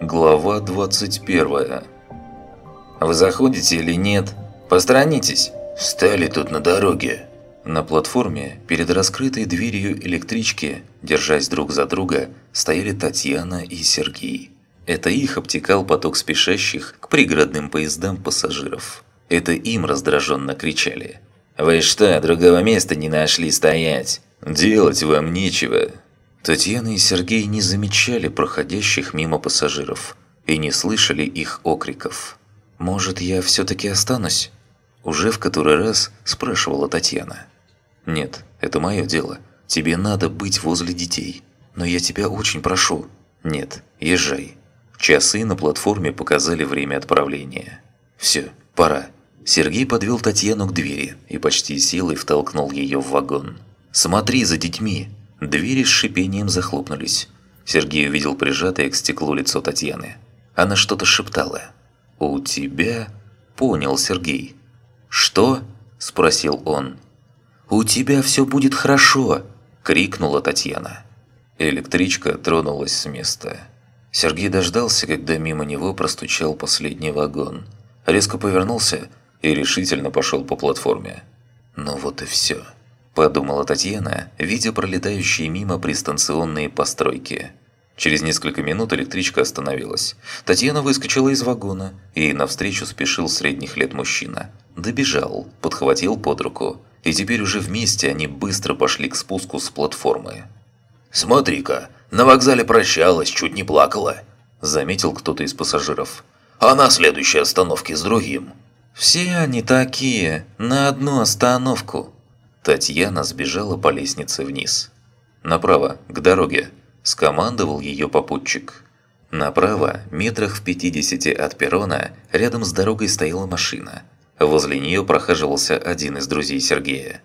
Глава 21 «Вы заходите или нет? Посторонитесь!» «Стали тут на дороге!» На платформе, перед раскрытой дверью электрички, держась друг за друга, стояли Татьяна и Сергей. Это их обтекал поток спешащих к пригородным поездам пассажиров. Это им раздраженно кричали. «Вы что, другого места не нашли стоять? Делать вам нечего!» Татьяна и Сергей не замечали проходящих мимо пассажиров и не слышали их окриков. «Может, я все-таки останусь?» Уже в который раз спрашивала Татьяна. «Нет, это мое дело. Тебе надо быть возле детей. Но я тебя очень прошу. Нет, езжай». Часы на платформе показали время отправления. «Все, пора». Сергей подвел Татьяну к двери и почти силой втолкнул ее в вагон. «Смотри за детьми!» Двери с шипением захлопнулись. Сергей увидел прижатое к стеклу лицо Татьяны. Она что-то шептала. «У тебя...» – понял Сергей. «Что?» – спросил он. «У тебя все будет хорошо!» – крикнула Татьяна. Электричка тронулась с места. Сергей дождался, когда мимо него простучал последний вагон. Резко повернулся и решительно пошел по платформе. Ну вот и все подумала Татьяна, видя пролетающие мимо пристанционные постройки. Через несколько минут электричка остановилась. Татьяна выскочила из вагона, и навстречу спешил средних лет мужчина. Добежал, подхватил под руку, и теперь уже вместе они быстро пошли к спуску с платформы. «Смотри-ка, на вокзале прощалась, чуть не плакала», – заметил кто-то из пассажиров. «А на следующей остановке с другим». «Все они такие, на одну остановку», Татьяна сбежала по лестнице вниз. «Направо, к дороге», – скомандовал ее попутчик. Направо, метрах в 50 от перрона, рядом с дорогой стояла машина. Возле нее прохаживался один из друзей Сергея.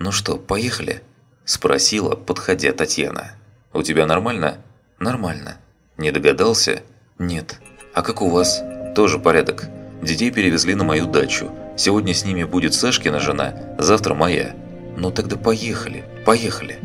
«Ну что, поехали?» – спросила, подходя Татьяна. «У тебя нормально?» «Нормально». «Не догадался?» «Нет». «А как у вас?» «Тоже порядок. Детей перевезли на мою дачу. Сегодня с ними будет Сашкина жена, завтра моя. Ну тогда поехали, поехали.